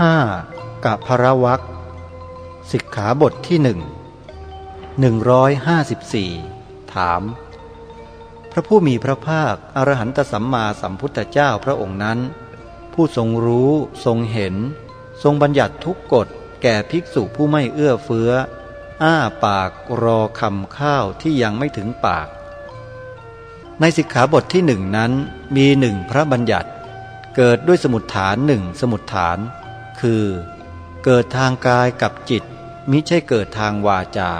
ห้ากับพระวักสิกขาบทที่หนึ่งหนึ่งร้อยห้าสิบสี่ถาม พระผู้มีพระภาค อรหันตสัมมาสัมพุทธเจ้าพระองค์นั้น ผู้ทรงรู้ทรงเห็น ทรงบัญญัติทุกกฎแก่ภิกษุผู้ไม่เอื้อเฟื้อ อ้าปากรอคำข้าวที่ยังไม่ถึงปาก ในสิกขาบทที่หนึ่งนั้นมีหนึ่งพระบัญญัติ เกิดด้วยสมุดฐานหนึ่งสมุดฐาน คือ เกิดทางกายกับจิตมิใช่เกิดทางวาจา